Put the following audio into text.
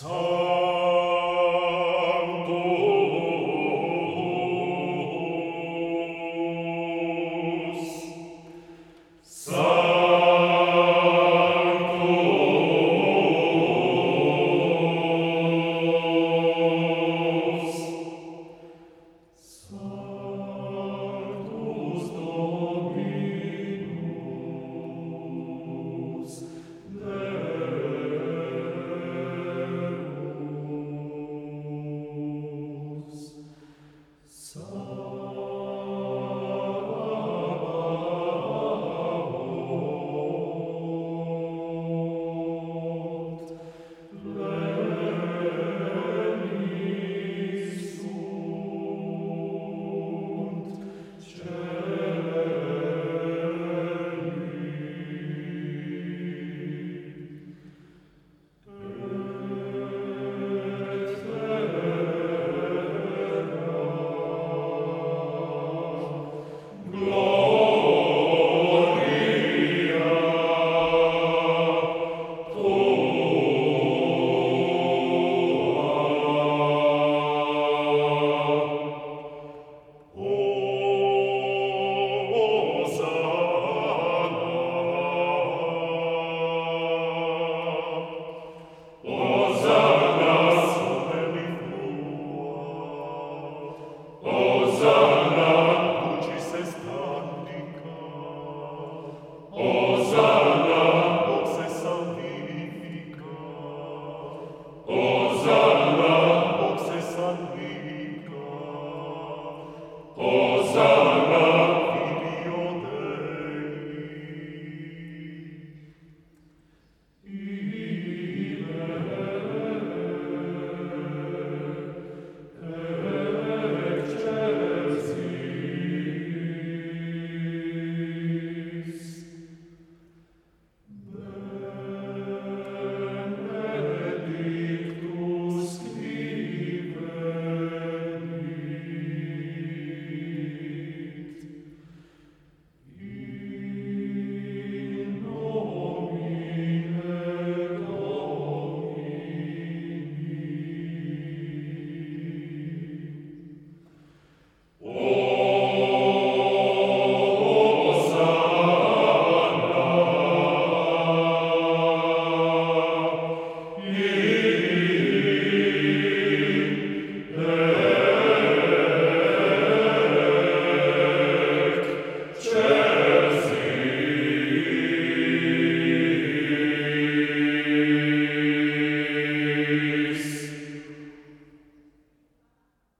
So